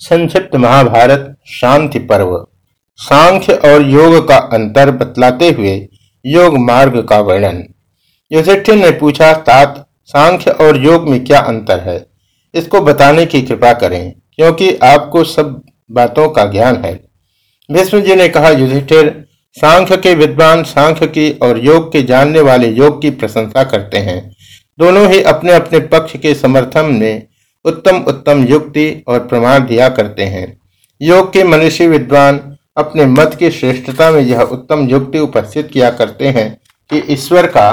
संक्षिप्त महाभारत शांति पर्व। सांख्य और योग का अंतर बतलाते हुए योग मार्ग का वर्णन। युधिष्ठिर ने पूछा, तात, सांख्य और योग में क्या अंतर है? इसको बताने की कृपा करें, क्योंकि आपको सब बातों का ज्ञान है। विष्णु जी ने कहा, युधिष्ठिर, सांख्य के विद्वान सांख्य की और योग के जानने वाले योग की प्रशंसा करते हैं। दोनों ही अपने अपने पक्ष के समर्थन में उत्तम उत्तम युक्ति और प्रमाण दिया करते हैं। योग के मनुष्य विद्वान अपने मत की श्रेष्ठता में यह उत्तम युक्ति उपस्थित किया करते हैं कि ईश्वर का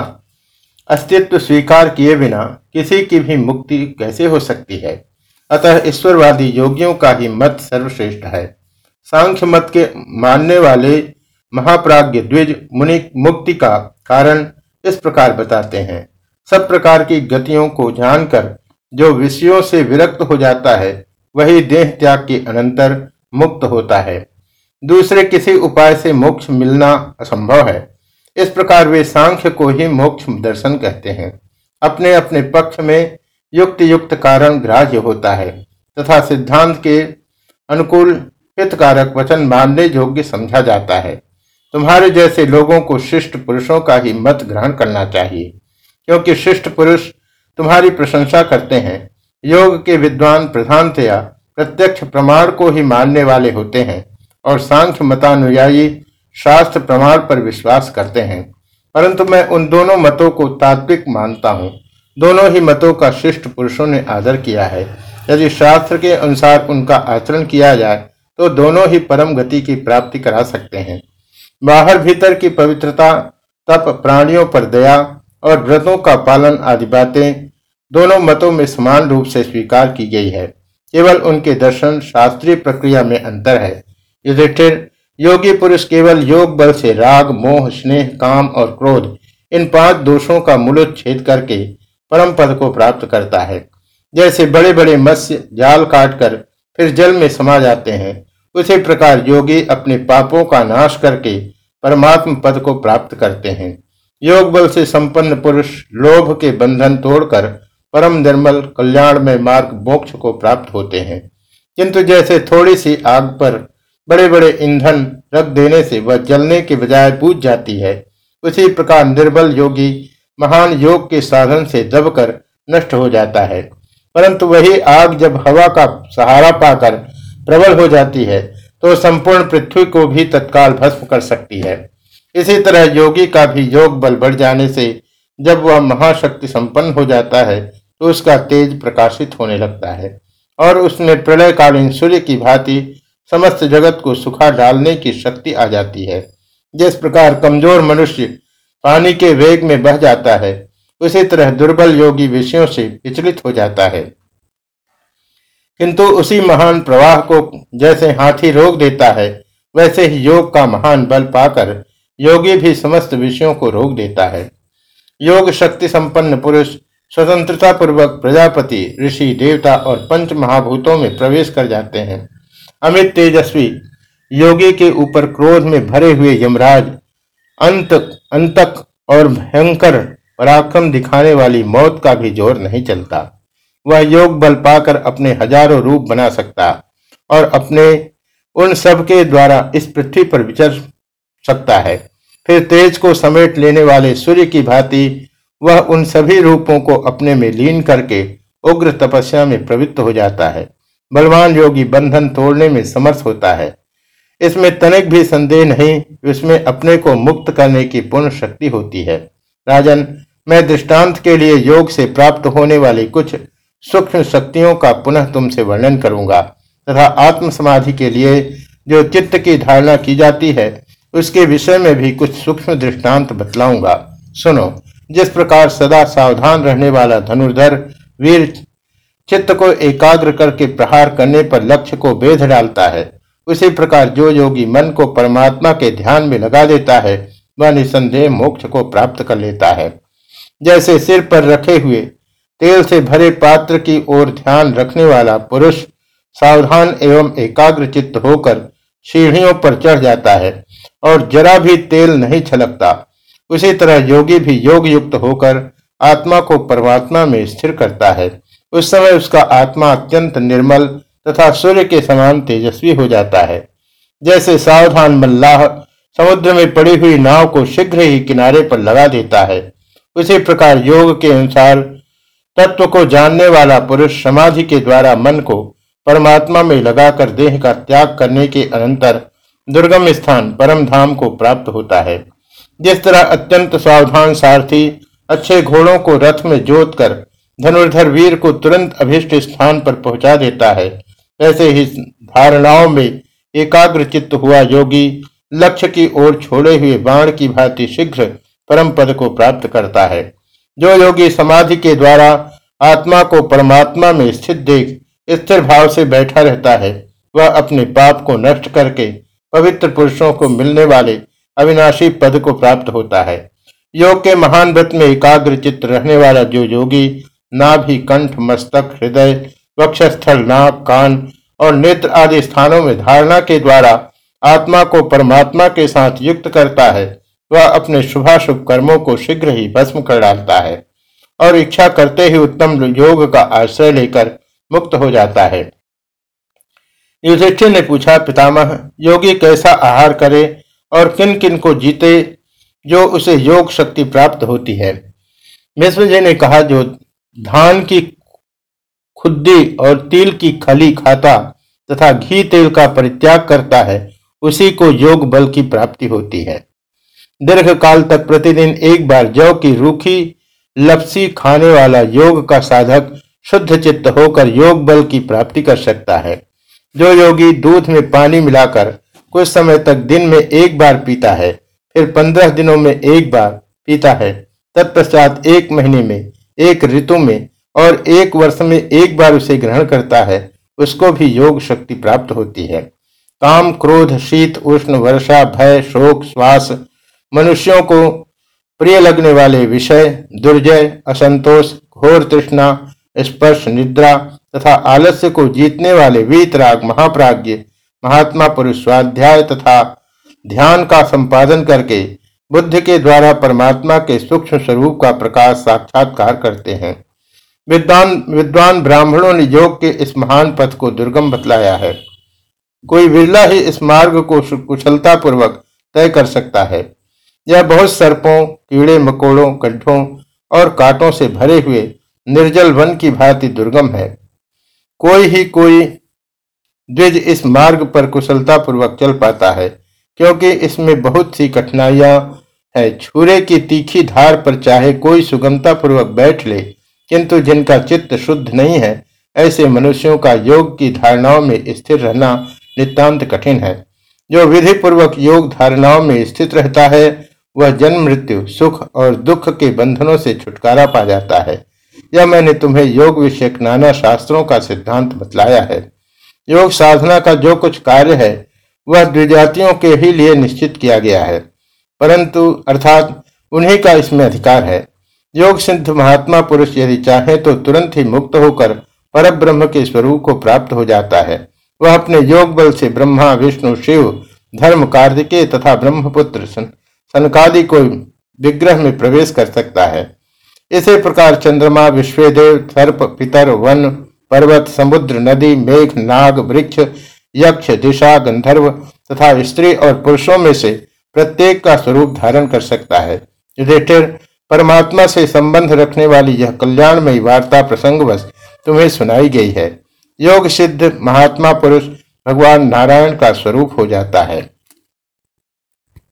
अस्तित्व स्वीकार किए बिना किसी की भी मुक्ति कैसे हो सकती है। अतः ईश्वरवादी योगियों का ही मत सर्वश्रेष्ठ है। सांख्य मत के मानने वाले महाप्राज्य द्विज मुनि मुक्ति का कारण इस प्रकार बताते हैं। सब प्रकार की गतियों को जानकर जो विषयों से विरक्त हो जाता है, वही देह त्याग के अनंतर मुक्त होता है। दूसरे किसी उपाय से मोक्ष मिलना असंभव है। इस प्रकार वे सांख्य को ही मोक्ष दर्शन कहते हैं। अपने अपने पक्ष में युक्त युक्त कारण ग्राह्य होता है, तथा सिद्धांत के अनुकूल हितकारक वचन मानने योग्य समझा जाता है। तुम्हारे जैसे लोगों को शिष्ट पुरुषों का ही मत ग्रहण करना चाहिए, क्योंकि शिष्ट पुरुष तुम्हारी प्रशंसा करते हैं। योग के विद्वान प्रधानतया प्रत्यक्ष प्रमाण को ही मानने वाले होते हैं और सांख्य मतानुयायी शास्त्र प्रमाण पर विश्वास करते हैं। परंतु मैं उन दोनों मतों को तात्विक मानता हूँ। दोनों ही मतों का शिष्ट पुरुषों ने आदर किया है। यदि शास्त्र के अनुसार उनका आचरण किया जाए तो दोनों ही परम गति की प्राप्ति करा सकते हैं। बाहर भीतर की पवित्रता, तप प्राणियों पर दया और व्रतों का पालन आदि बातें दोनों मतों में समान रूप से स्वीकार की गई है। केवल उनके दर्शन शास्त्रीय प्रक्रिया में अंतर है। युधिष्ठिर, योगी पुरुष केवल योग बल से राग, मोह, स्नेह, काम और क्रोध, इन पाँच दोषों का मूलोच्छेद करके परम पद को प्राप्त करता है। जैसे बड़े बड़े मत्स्य जाल काटकर फिर जल में समा जाते हैं, उसी प्रकार योगी अपने पापों का नाश करके परमात्म पद को प्राप्त करते हैं। योग बल से संपन्न पुरुष लोभ के बंधन तोड़कर परम निर्मल कल्याण में मार्ग मोक्ष को प्राप्त होते हैं। किंतु जैसे थोड़ी सी आग पर बड़े बड़े ईंधन रख देने से वह जलने के बजाय पूज जाती है, उसी प्रकार निर्बल योगी महान योग के साधन से दबकर नष्ट हो जाता है। परंतु वही आग जब हवा का सहारा पाकर प्रबल हो जाती है तो संपूर्ण पृथ्वी को भी तत्काल भस्म कर सकती है। इसी तरह योगी का भी योग बल बढ़ जाने से जब वह महाशक्ति संपन्न हो जाता है तो उसका तेज प्रकाशित होने लगता है। और उसमें प्रलयकालीन सूर्य की भांति समस्त जगत को सुखा डालने की शक्ति आ जाती है। जिस प्रकार कमज़ोर मनुष्य पानी के वेग में बह जाता है, उसी तरह दुर्बल योगी विषयों से विचलित हो जाता है। किंतु उसी महान प्रवाह को जैसे हाथी रोक देता है, वैसे ही योग का महान बल पाकर योगी भी समस्त विषयों को रोक देता है। योग शक्ति संपन्न पुरुष स्वतंत्रता पूर्वक प्रजापति, ऋषि, देवता और पंच महाभूतों में प्रवेश कर जाते हैं। अमित तेजस्वी, योगी के ऊपर क्रोध में भरे हुए यमराज, अंत, अंतक और भयंकर पराक्रम दिखाने वाली मौत का भी ज़ोर नहीं चलता। वह योग बल पाकर अपने हज़ारों रूप बना सकता और अपने उन सबके द्वारा इस पृथ्वी पर विचर सकता है। फिर तेज को समेट लेने वाले सूर्य की भांति वह उन सभी रूपों को अपने में लीन करके उग्र तपस्या में प्रवृत्त हो जाता है। बलवान योगी बंधन तोड़ने में समर्थ होता है। इसमें तनिक भी संदेह नहीं, इसमें अपने को मुक्त करने की पूर्ण शक्ति होती है। राजन, मैं दृष्टांत के लिए योग से प्राप्त होने वाली कुछ सूक्ष्म शक्तियों का पुनः तुमसे वर्णन करूँगा तथा आत्म समाधि के लिए जो चित्त की धारणा की जाती है उसके विषय में भी कुछ सूक्ष्म दृष्टांत बतलाऊँगा। सुनो, जिस प्रकार सदा सावधान रहने वाला धनुर्धर वीर चित्त को एकाग्र करके प्रहार करने पर लक्ष्य को बेध डालता है, उसी प्रकार जो योगी मन को परमात्मा के ध्यान में लगा देता है, वह निसंदेह मोक्ष को प्राप्त कर लेता है। जैसे सिर पर रखे हुए तेल से भरे पात्र की ओर ध्यान रखने वाला पुरुष सावधान एवं एकाग्र चित्त होकर सीढ़ियों पर चढ़ जाता है और जरा भी तेल नहीं छलकता। उसी तरह योगी भी योग युक्त होकर आत्मा को परमात्मा में स्थिर करता है। उस समय उसका आत्मा अत्यंत निर्मल तथा सूर्य के समान तेजस्वी हो जाता है। जैसे सावधान मल्लाह समुद्र में पड़ी हुई नाव को शीघ्र ही किनारे पर लगा देता है। उसी प्रकार योग के अनुसार तत्व को जानने वाला पुरुष समाधि के द्वारा मन को परमात्मा में लगाकर देह का त्याग करने के अनंतर दुर्गम स्थान परम धाम को प्राप्त होता है। जिस तरह अत्यंत सावधान सारथी अच्छे घोड़ों को रथ में जोत कर धनुर्धर वीर को तुरंत अभिष्ट स्थान पर पहुँचा देता है, ऐसे ही धारणाओं में एकाग्र चित्त हुआ योगी लक्ष्य की ओर छोड़े हुए बाण की भांति शीघ्र परम पद को प्राप्त करता है। जो योगी समाधि के द्वारा आत्मा को परमात्मा में स्थित देख स्थिर भाव से बैठा रहता है, वह अपने पाप को नष्ट करके पवित्र पुरुषों को मिलने वाले अविनाशी पद को प्राप्त होता है। योग के महान व्रत में एकाग्र चित्त रहने वाला जो योगी, नाभि, कंठ, मस्तक, हृदय, वक्षस्थल, नाक, कान और नेत्र आदि स्थानों में धारणा के द्वारा आत्मा को परमात्मा के साथ युक्त करता है, वह अपने शुभाशुभ कर्मों को शीघ्र ही भस्म कर डालता है और इच्छा करते ही उत्तम योग का आश्रय लेकर मुक्त हो जाता है। युधिष्ठिर ने पूछा, पितामह, योगी कैसा आहार करे और किन किन को जीते जो उसे योग शक्ति प्राप्त होती है? मिश्र जी ने कहा, जो धान की खुद्दी और तिल की खली खाता तथा घी तेल का परित्याग करता है, उसी को योग बल की प्राप्ति होती है। दीर्घ काल तक प्रतिदिन एक बार जौ की रूखी, लपसी खाने वाला योग का साधक शुद्ध चित्त होकर योग बल की प्राप्ति कर सकता है। जो योगी दूध में पानी मिलाकर कुछ समय तक दिन में एक बार पीता है, फिर पंद्रह दिनों में एक बार पीता है। तत्पश्चात एक महीने में, एक ऋतु में और एक वर्ष में एक बार उसे ग्रहण करता है, उसको भी योग शक्ति प्राप्त होती है। काम, क्रोध, शीत, उष्ण, वर्षा, भय, शोक, श्वास, मनुष्यों को प्रिय लगने वाले विषय, दुर्जय, असंतोष, घोर तृष्णा, स्पर्श, निद्रा तथा आलस्य को जीतने वाले वीतराग महाप्राज्य महात्मा पुरुष स्वाध्याय तथा ध्यान का संपादन करके बुद्ध के द्वारा परमात्मा के सूक्ष्म स्वरूप का प्रकाश साक्षात्कार करते हैं। विद्वान विद्वान ब्राह्मणों ने योग के इस महान पथ को दुर्गम बतलाया है। कोई विरला ही इस मार्ग को कुशलता पूर्वक तय कर सकता है। यह बहुत सर्पों, कीड़े, मकोड़ों, गड्ढों और कांटों से भरे हुए निर्जल वन की भांति दुर्गम है। कोई ही कोई द्विज इस मार्ग पर कुशलता पूर्वक चल पाता है, क्योंकि इसमें बहुत सी कठिनाइयाँ है। छुरे की तीखी धार पर चाहे कोई सुगमता पूर्वक बैठ ले, किंतु जिनका चित्त शुद्ध नहीं है, ऐसे मनुष्यों का योग की धारणाओं में स्थिर रहना नितांत कठिन है। जो विधि पूर्वक योग धारणाओं में स्थित रहता है, वह जन्म, मृत्यु, सुख और दुख के बंधनों से छुटकारा पा जाता है। यह मैंने तुम्हें योग विषयक नाना शास्त्रों का सिद्धांत बतलाया है। योग साधना का जो कुछ कार्य है, वह द्विजातियों के ही लिए निश्चित किया गया है। परंतु, अर्थात, उन्हीं का इसमें अधिकार है। योग सिद्ध महात्मा पुरुष यदि चाहे तो तुरंत ही मुक्त होकर पर ब्रह्म के स्वरूप को प्राप्त हो जाता है। वह अपने योग बल से ब्रह्मा, विष्णु, शिव, धर्म, कार्तिकेय तथा ब्रह्मपुत्र सनकादि को विग्रह में प्रवेश कर सकता है। इसी प्रकार चंद्रमा, विश्वदेव, सर्प, पितर, वन, पर्वत, समुद्र, नदी, मेघ, नाग, वृक्ष, यक्ष, दिशा, गंधर्व तथा स्त्री और पुरुषों में से प्रत्येक का स्वरूप धारण कर सकता है। परमात्मा से संबंध रखने वाली यह कल्याणमयी वार्ता प्रसंग प्रसंगवश तुम्हें सुनाई गई है। योग सिद्ध, महात्मा पुरुष, भगवान नारायण का स्वरूप हो जाता है।